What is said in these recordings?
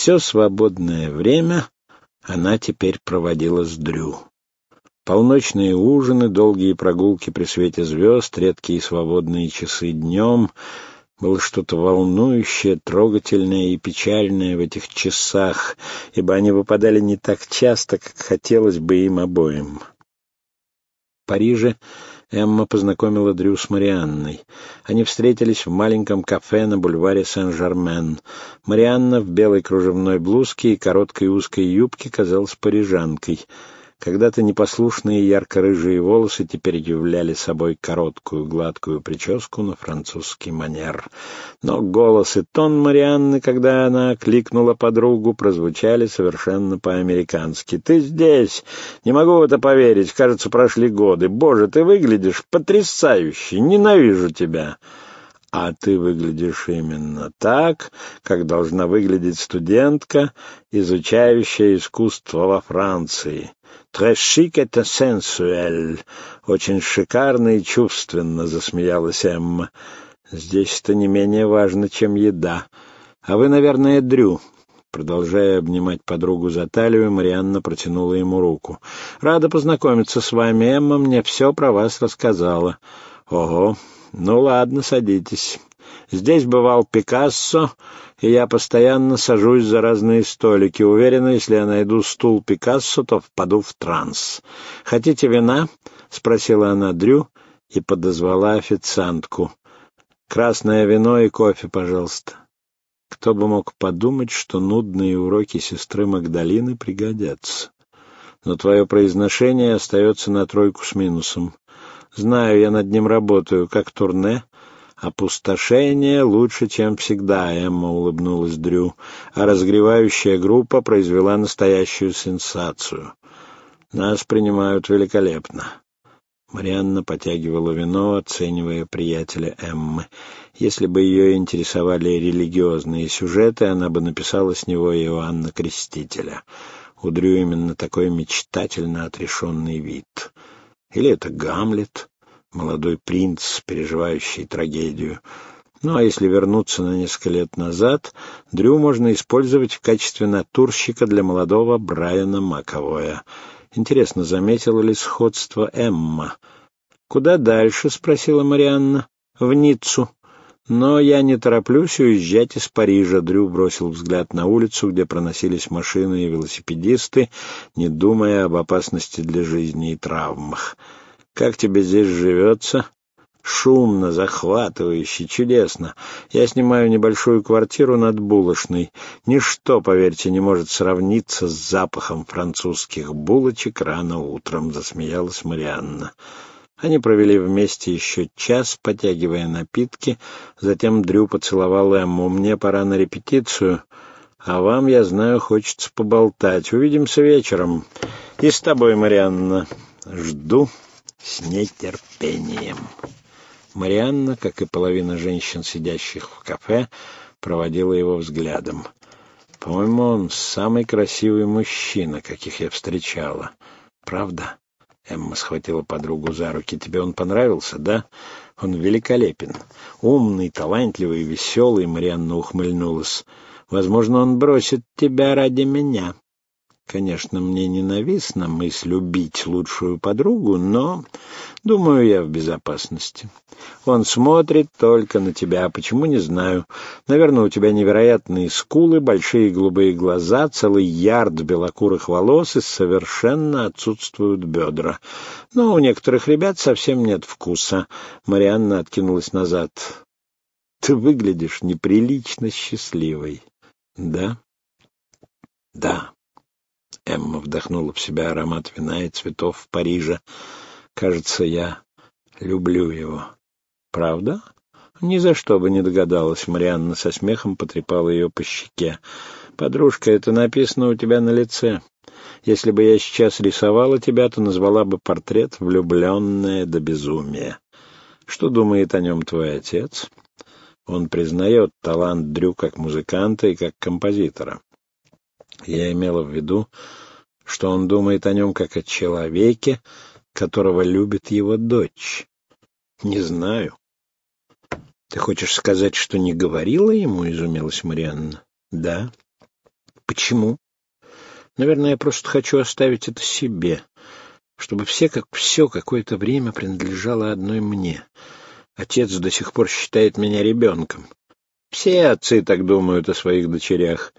Все свободное время она теперь проводила с Дрю. Полночные ужины, долгие прогулки при свете звезд, редкие свободные часы днем — было что-то волнующее, трогательное и печальное в этих часах, ибо они выпадали не так часто, как хотелось бы им обоим. В Париже Эмма познакомила Дрю с Марианной. Они встретились в маленьком кафе на бульваре Сен-Жермен. Марианна в белой кружевной блузке и короткой узкой юбке казалась парижанкой — когда-то непослушные ярко-рыжие волосы теперь являли собой короткую гладкую прическу на французский манер. Но голос и тон Марианны, когда она кликнула подругу, прозвучали совершенно по-американски. «Ты здесь! Не могу в это поверить. Кажется, прошли годы. Боже, ты выглядишь потрясающе! Ненавижу тебя!» А ты выглядишь именно так, как должна выглядеть студентка, изучающая искусство во Франции. «Très chic et sensuel». «Очень шикарно и чувственно», — засмеялась Эмма. «Здесь это не менее важно, чем еда. А вы, наверное, Дрю». Продолжая обнимать подругу за талию, Марианна протянула ему руку. «Рада познакомиться с вами. Эмма мне все про вас рассказала». «Ого, ну ладно, садитесь». Здесь бывал Пикассо, и я постоянно сажусь за разные столики. Уверена, если я найду стул Пикассо, то впаду в транс. «Хотите вина?» — спросила она Дрю и подозвала официантку. «Красное вино и кофе, пожалуйста». Кто бы мог подумать, что нудные уроки сестры Магдалины пригодятся. Но твое произношение остается на тройку с минусом. Знаю, я над ним работаю, как турне — «Опустошение лучше, чем всегда», — Эмма улыбнулась Дрю, а разгревающая группа произвела настоящую сенсацию. «Нас принимают великолепно». Марианна потягивала вино, оценивая приятеля Эммы. Если бы ее интересовали религиозные сюжеты, она бы написала с него Иоанна Крестителя. У Дрю именно такой мечтательно отрешенный вид. Или это Гамлет? молодой принц, переживающий трагедию. Ну а если вернуться на несколько лет назад, Дрю можно использовать в качестве натурщика для молодого Брайана Маковоя. Интересно, заметила ли сходство Эмма? «Куда дальше?» — спросила Марианна. «В Ниццу». «Но я не тороплюсь уезжать из Парижа», — Дрю бросил взгляд на улицу, где проносились машины и велосипедисты, не думая об опасности для жизни и травмах. Как тебе здесь живется? Шумно, захватывающе, чудесно. Я снимаю небольшую квартиру над булочной. Ничто, поверьте, не может сравниться с запахом французских булочек рано утром, — засмеялась Марианна. Они провели вместе еще час, потягивая напитки. Затем Дрю поцеловал Эмму. «Мне пора на репетицию, а вам, я знаю, хочется поболтать. Увидимся вечером. И с тобой, Марианна. Жду» с нетерпением. Марианна, как и половина женщин, сидящих в кафе, проводила его взглядом. «По-моему, он самый красивый мужчина, каких я встречала. Правда?» Эмма схватила подругу за руки. «Тебе он понравился, да? Он великолепен. Умный, талантливый, веселый», — Марианна ухмыльнулась. «Возможно, он бросит тебя ради меня». Конечно, мне ненавистна мысль убить лучшую подругу, но, думаю, я в безопасности. Он смотрит только на тебя, почему не знаю. Наверное, у тебя невероятные скулы, большие голубые глаза, целый ярд белокурых волос и совершенно отсутствуют бедра. Но у некоторых ребят совсем нет вкуса. Марианна откинулась назад. Ты выглядишь неприлично счастливой. Да? Да. Эмма вдохнула в себя аромат вина и цветов в Париже. «Кажется, я люблю его». «Правда?» «Ни за что бы не догадалась». Марианна со смехом потрепала ее по щеке. «Подружка, это написано у тебя на лице. Если бы я сейчас рисовала тебя, то назвала бы портрет «Влюбленная до безумия». Что думает о нем твой отец?» Он признает талант Дрю как музыканта и как композитора. Я имела в виду, что он думает о нем как о человеке, которого любит его дочь. Не знаю. Ты хочешь сказать, что не говорила ему, изумилась Марианна? Да. Почему? Наверное, я просто хочу оставить это себе, чтобы все как все какое-то время принадлежало одной мне. Отец до сих пор считает меня ребенком. Все отцы так думают о своих дочерях.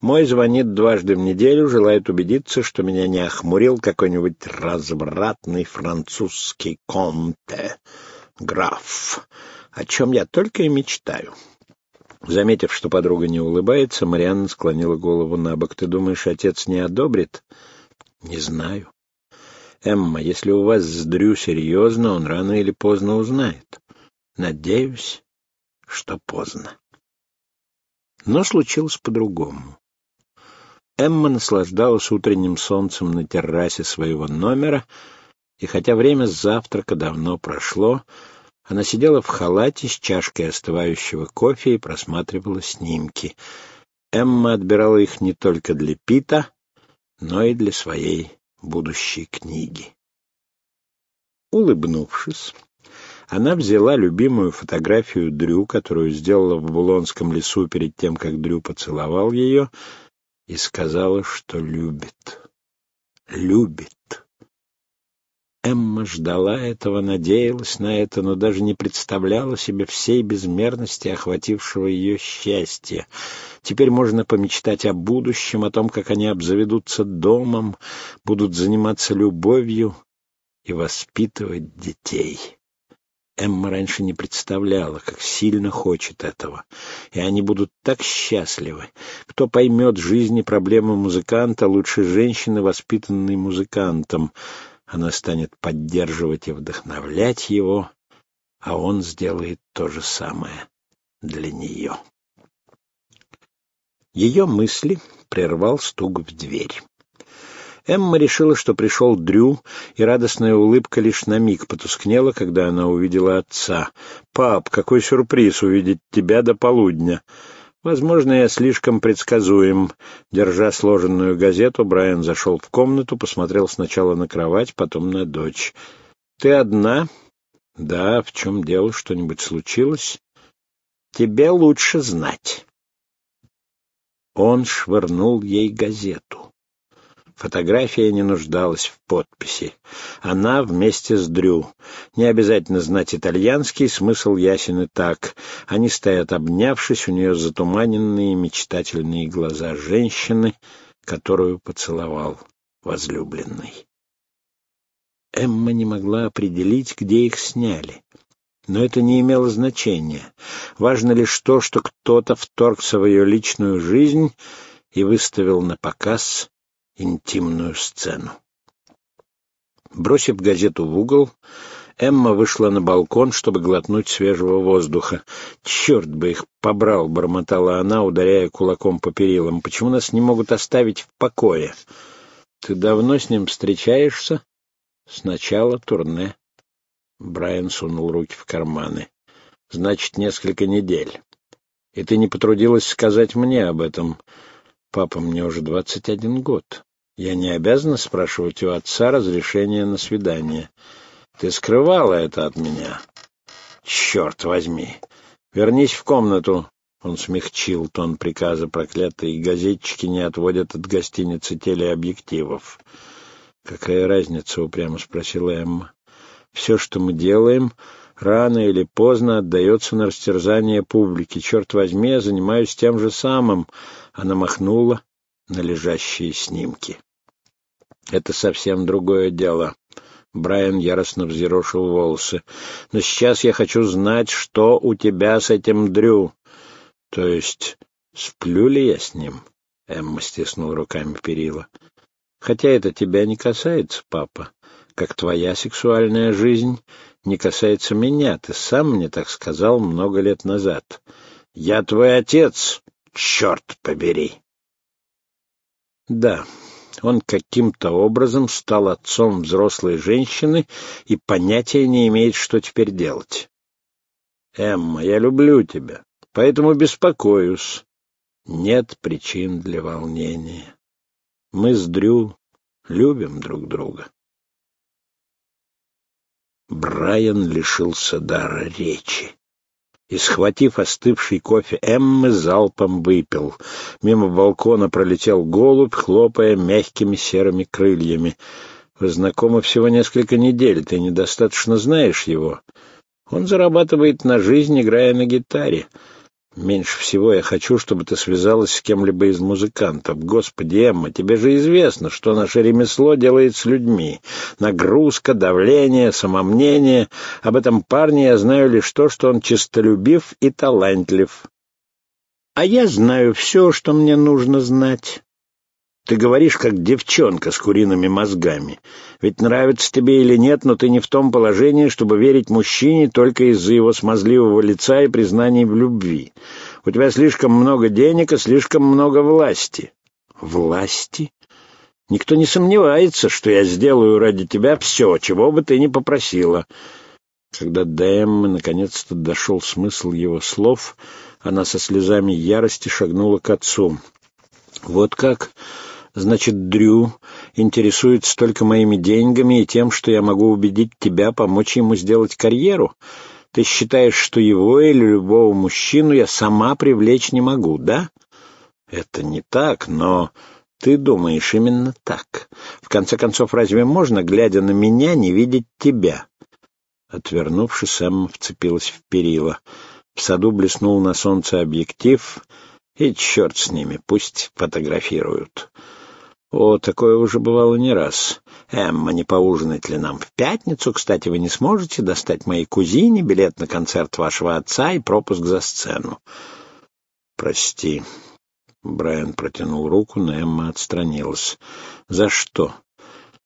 Мой звонит дважды в неделю, желает убедиться, что меня не охмурил какой-нибудь развратный французский конте, граф, о чем я только и мечтаю. Заметив, что подруга не улыбается, Марианна склонила голову на бок. «Ты думаешь, отец не одобрит?» «Не знаю». «Эмма, если у вас с Дрю серьезно, он рано или поздно узнает. Надеюсь, что поздно». Но случилось по-другому. Эмма наслаждалась утренним солнцем на террасе своего номера, и хотя время завтрака давно прошло, она сидела в халате с чашкой остывающего кофе и просматривала снимки. Эмма отбирала их не только для Пита, но и для своей будущей книги. Улыбнувшись, она взяла любимую фотографию Дрю, которую сделала в Булонском лесу перед тем, как Дрю поцеловал ее, и сказала, что любит. Любит. Эмма ждала этого, надеялась на это, но даже не представляла себе всей безмерности охватившего ее счастья. Теперь можно помечтать о будущем, о том, как они обзаведутся домом, будут заниматься любовью и воспитывать детей. Эмма раньше не представляла, как сильно хочет этого. И они будут так счастливы. Кто поймет жизнь и проблемы музыканта лучше женщины, воспитанной музыкантом. Она станет поддерживать и вдохновлять его, а он сделает то же самое для нее. Ее мысли прервал стук в дверь. Эмма решила, что пришел Дрю, и радостная улыбка лишь на миг потускнела, когда она увидела отца. «Пап, какой сюрприз увидеть тебя до полудня!» Возможно, я слишком предсказуем. Держа сложенную газету, Брайан зашел в комнату, посмотрел сначала на кровать, потом на дочь. «Ты одна?» «Да, в чем дело? Что-нибудь случилось?» «Тебе лучше знать». Он швырнул ей газету. Фотография не нуждалась в подписи. Она вместе с Дрю. Не обязательно знать итальянский, смысл ясен и так. Они стоят обнявшись, у нее затуманенные мечтательные глаза женщины, которую поцеловал возлюбленный. Эмма не могла определить, где их сняли. Но это не имело значения. Важно лишь то, что кто-то вторгся в ее личную жизнь и выставил на показ интимную сцену. Бросив газету в угол, Эмма вышла на балкон, чтобы глотнуть свежего воздуха. «Черт бы их побрал!» — бормотала она, ударяя кулаком по перилам. «Почему нас не могут оставить в покое?» «Ты давно с ним встречаешься?» «Сначала турне». Брайан сунул руки в карманы. «Значит, несколько недель. И ты не потрудилась сказать мне об этом. Папа, мне уже двадцать один год. Я не обязана спрашивать у отца разрешения на свидание. Ты скрывала это от меня. Черт возьми! Вернись в комнату. Он смягчил тон приказа проклятые газетчики не отводят от гостиницы телеобъективов. «Какая разница?» — упрямо спросила Эмма. «Все, что мы делаем, рано или поздно отдается на растерзание публики. Черт возьми, я занимаюсь тем же самым». Она махнула на лежащие снимки. Это совсем другое дело. Брайан яростно взъерошил волосы. Но сейчас я хочу знать, что у тебя с этим Дрю. То есть, сплю ли я с ним? Эмма стиснула руками перила. Хотя это тебя не касается, папа. Как твоя сексуальная жизнь не касается меня. Ты сам мне так сказал много лет назад. Я твой отец, черт побери. Да, он каким-то образом стал отцом взрослой женщины и понятия не имеет, что теперь делать. «Эмма, я люблю тебя, поэтому беспокоюсь. Нет причин для волнения. Мы с Дрю любим друг друга». Брайан лишился дара речи. И, схватив остывший кофе Эммы, залпом выпил. Мимо балкона пролетел голубь, хлопая мягкими серыми крыльями. Вы знакомы всего несколько недель, ты недостаточно знаешь его. Он зарабатывает на жизнь, играя на гитаре. Меньше всего я хочу, чтобы ты связалась с кем-либо из музыкантов. Господи, Эмма, тебе же известно, что наше ремесло делает с людьми. Нагрузка, давление, самомнение. Об этом парне я знаю лишь то, что он честолюбив и талантлив. А я знаю все, что мне нужно знать. Ты говоришь, как девчонка с куриными мозгами. Ведь нравится тебе или нет, но ты не в том положении, чтобы верить мужчине только из-за его смазливого лица и признаний в любви. У тебя слишком много денег и слишком много власти. Власти? Никто не сомневается, что я сделаю ради тебя все, чего бы ты ни попросила. Когда до Эммы наконец-то дошел смысл его слов, она со слезами ярости шагнула к отцу. «Вот как?» Значит, Дрю интересуется только моими деньгами и тем, что я могу убедить тебя помочь ему сделать карьеру? Ты считаешь, что его или любого мужчину я сама привлечь не могу, да? Это не так, но ты думаешь именно так. В конце концов, разве можно, глядя на меня, не видеть тебя? Отвернувшись, Эмма вцепилась в перила. В саду блеснул на солнце объектив, и черт с ними, пусть фотографируют. О, такое уже бывало не раз. Эмма, не поужинать ли нам в пятницу? Кстати, вы не сможете достать моей кузине билет на концерт вашего отца и пропуск за сцену. Прости. Брайан протянул руку, но Эмма отстранилась. За что?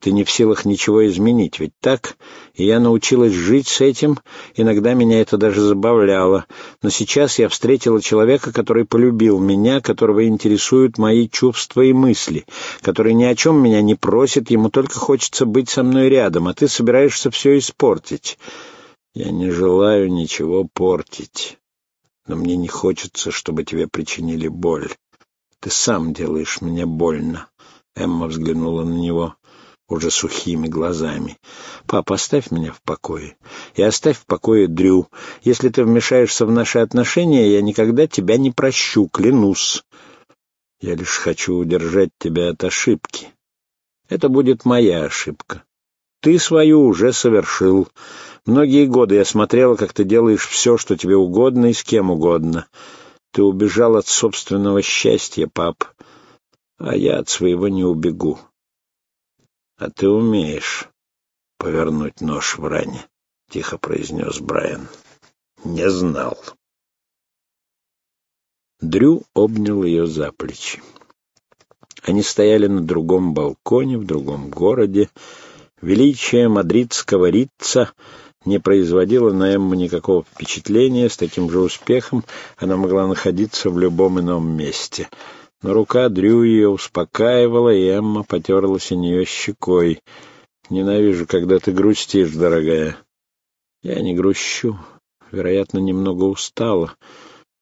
Ты не в силах ничего изменить, ведь так? И я научилась жить с этим, иногда меня это даже забавляло. Но сейчас я встретила человека, который полюбил меня, которого интересуют мои чувства и мысли, который ни о чем меня не просит, ему только хочется быть со мной рядом, а ты собираешься все испортить. Я не желаю ничего портить, но мне не хочется, чтобы тебе причинили боль. Ты сам делаешь мне больно. Эмма взглянула на него уже сухими глазами. «Папа, оставь меня в покое. И оставь в покое Дрю. Если ты вмешаешься в наши отношения, я никогда тебя не прощу, клянусь. Я лишь хочу удержать тебя от ошибки. Это будет моя ошибка. Ты свою уже совершил. Многие годы я смотрела, как ты делаешь все, что тебе угодно и с кем угодно. Ты убежал от собственного счастья, пап, а я от своего не убегу. — А ты умеешь повернуть нож в ране, — тихо произнес Брайан. — Не знал. Дрю обнял ее за плечи. Они стояли на другом балконе в другом городе. Величие мадридского рица не производило на Эмму никакого впечатления. С таким же успехом она могла находиться в любом ином месте — но рука Дрю ее успокаивала, и Эмма потерлась о нее щекой. «Ненавижу, когда ты грустишь, дорогая». «Я не грущу. Вероятно, немного устала.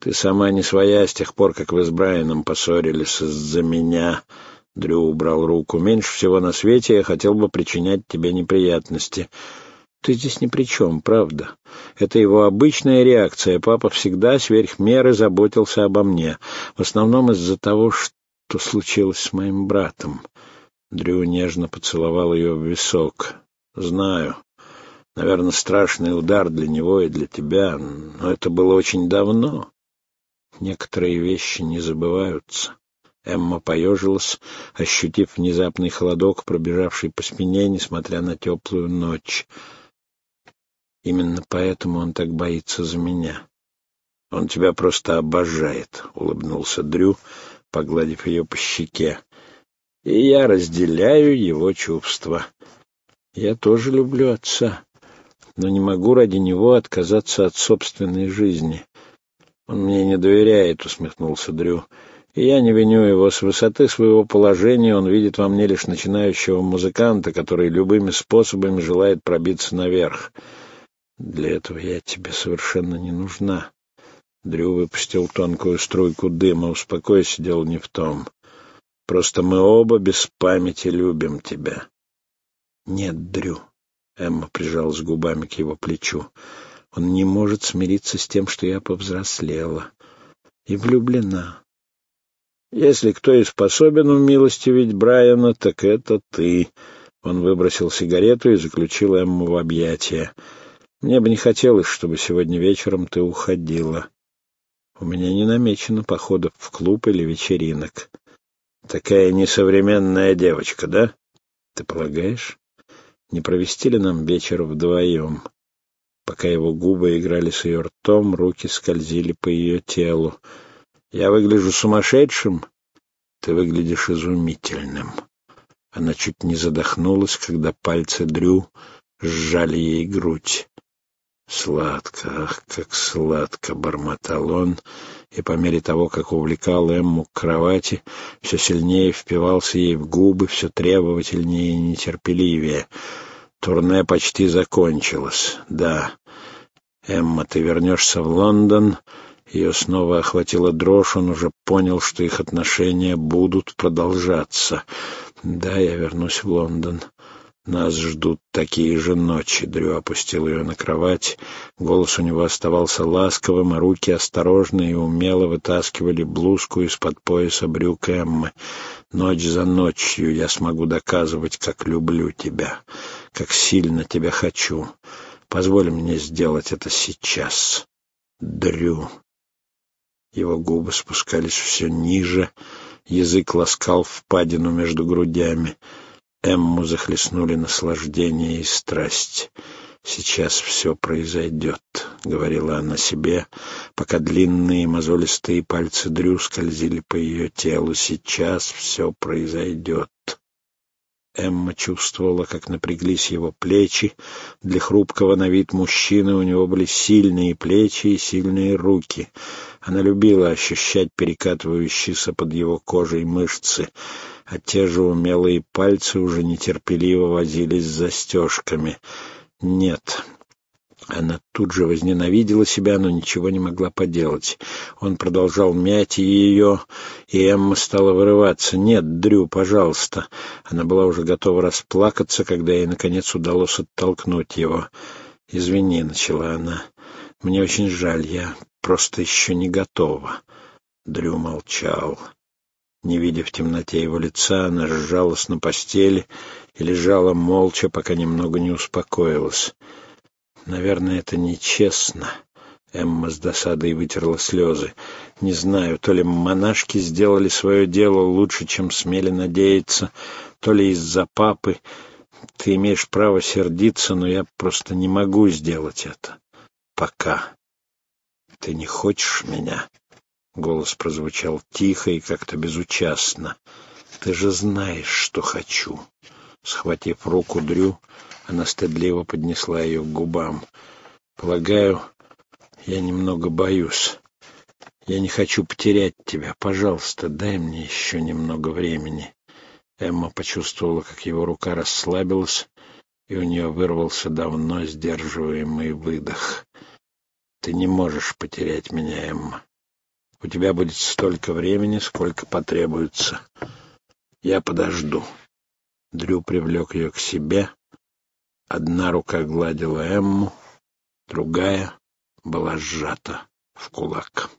Ты сама не своя с тех пор, как вы с Брайаном поссорились из-за меня». Дрю убрал руку. «Меньше всего на свете я хотел бы причинять тебе неприятности». Ты здесь ни при чем, правда. Это его обычная реакция. Папа всегда сверх меры заботился обо мне. В основном из-за того, что случилось с моим братом. Дрю нежно поцеловал ее в висок. Знаю. Наверное, страшный удар для него и для тебя, но это было очень давно. Некоторые вещи не забываются. Эмма поежилась, ощутив внезапный холодок, пробежавший по спине, несмотря на теплую ночь. Именно поэтому он так боится за меня. Он тебя просто обожает, — улыбнулся Дрю, погладив ее по щеке. И я разделяю его чувства. Я тоже люблю отца, но не могу ради него отказаться от собственной жизни. Он мне не доверяет, — усмехнулся Дрю. И я не виню его. С высоты своего положения он видит во мне лишь начинающего музыканта, который любыми способами желает пробиться наверх. Для этого я тебе совершенно не нужна. Дрю выпустил тонкую струйку дыма. Успокойся, дело не в том. Просто мы оба без памяти любим тебя. Нет, Дрю. Эмма прижалась губами к его плечу. Он не может смириться с тем, что я повзрослела и влюблена. Если кто и способен умилостивить Брайана, так это ты. Он выбросил сигарету и заключил Эмму в объятия. Мне бы не хотелось, чтобы сегодня вечером ты уходила. У меня не намечено походов в клуб или вечеринок. Такая несовременная девочка, да? Ты полагаешь? Не провести ли нам вечер вдвоем? Пока его губы играли с ее ртом, руки скользили по ее телу. Я выгляжу сумасшедшим? Ты выглядишь изумительным. Она чуть не задохнулась, когда пальцы Дрю сжали ей грудь. «Сладко, ах, как сладко!» — бормотал он, и по мере того, как увлекал Эмму к кровати, все сильнее впивался ей в губы, все требовательнее и нетерпеливее. Турне почти закончилось. «Да, Эмма, ты вернешься в Лондон...» Ее снова охватила дрожь, он уже понял, что их отношения будут продолжаться. «Да, я вернусь в Лондон. Нас ждут такие же ночи. Дрю опустил ее на кровать. Голос у него оставался ласковым, а руки осторожно и умело вытаскивали блузку из-под пояса брюк Эммы. Ночь за ночью я смогу доказывать, как люблю тебя, как сильно тебя хочу. Позволь мне сделать это сейчас. Дрю. Его губы спускались все ниже, язык ласкал впадину между грудями — Эмму захлестнули наслаждение и страсть. «Сейчас все произойдет», — говорила она себе, пока длинные мозолистые пальцы Дрю скользили по ее телу. «Сейчас все произойдет». Эмма чувствовала, как напряглись его плечи. Для хрупкого на вид мужчины у него были сильные плечи и сильные руки. Она любила ощущать перекатывающиеся под его кожей мышцы а те же умелые пальцы уже нетерпеливо возились с застежками. Нет, она тут же возненавидела себя, но ничего не могла поделать. Он продолжал мять ее, и Эмма стала вырываться. «Нет, Дрю, пожалуйста». Она была уже готова расплакаться, когда ей, наконец, удалось оттолкнуть его. «Извини», — начала она. «Мне очень жаль, я просто еще не готова». Дрю молчал. Не видя в темноте его лица, она сжалась на постели и лежала молча, пока немного не успокоилась. «Наверное, это нечестно». Эмма с досадой вытерла слезы. «Не знаю, то ли монашки сделали свое дело лучше, чем смели надеяться, то ли из-за папы. Ты имеешь право сердиться, но я просто не могу сделать это. Пока. Ты не хочешь меня?» Голос прозвучал тихо и как-то безучастно. «Ты же знаешь, что хочу». Схватив руку Дрю, она стыдливо поднесла ее к губам. «Полагаю, я немного боюсь. Я не хочу потерять тебя. Пожалуйста, дай мне еще немного времени». Эмма почувствовала, как его рука расслабилась, и у нее вырвался давно сдерживаемый выдох. «Ты не можешь потерять меня, Эмма. У тебя будет столько времени, сколько потребуется. Я подожду. Дрю привлек ее к себе. Одна рука гладила Эмму, другая была сжата в кулак.